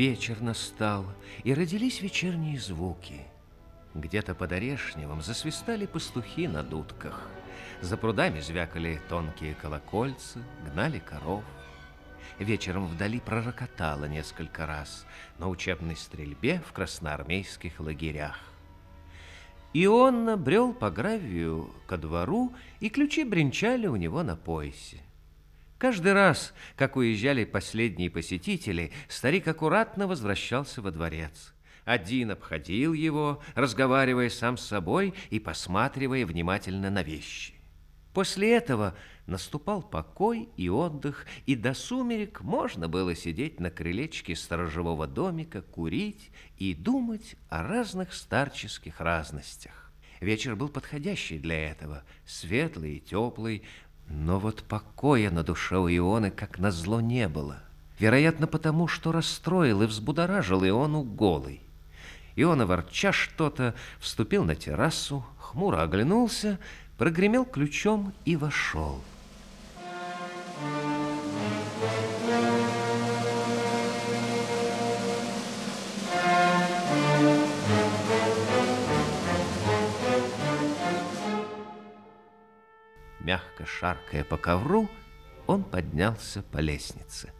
Вечер настал, и родились вечерние звуки. Где-то под Орешневым засвистали пастухи на дудках. За прудами звякали тонкие колокольцы, гнали коров. Вечером вдали пророкотало несколько раз на учебной стрельбе в красноармейских лагерях. Ионна брел по гравию ко двору, и ключи бренчали у него на поясе. Каждый раз, как уезжали последние посетители, старик аккуратно возвращался во дворец. Один обходил его, разговаривая сам с собой и посматривая внимательно на вещи. После этого наступал покой и отдых, и до сумерек можно было сидеть на крылечке сторожевого домика, курить и думать о разных старческих разностях. Вечер был подходящий для этого, светлый и теплый, но вот покоя на душе у Ионы как назло не было. Вероятно, потому что расстроил и взбудоражил Иону голый. Иона, ворча что-то, вступил на террасу, хмуро оглянулся, прогремел ключом и вошел. Мягко шаркая по ковру, он поднялся по лестнице.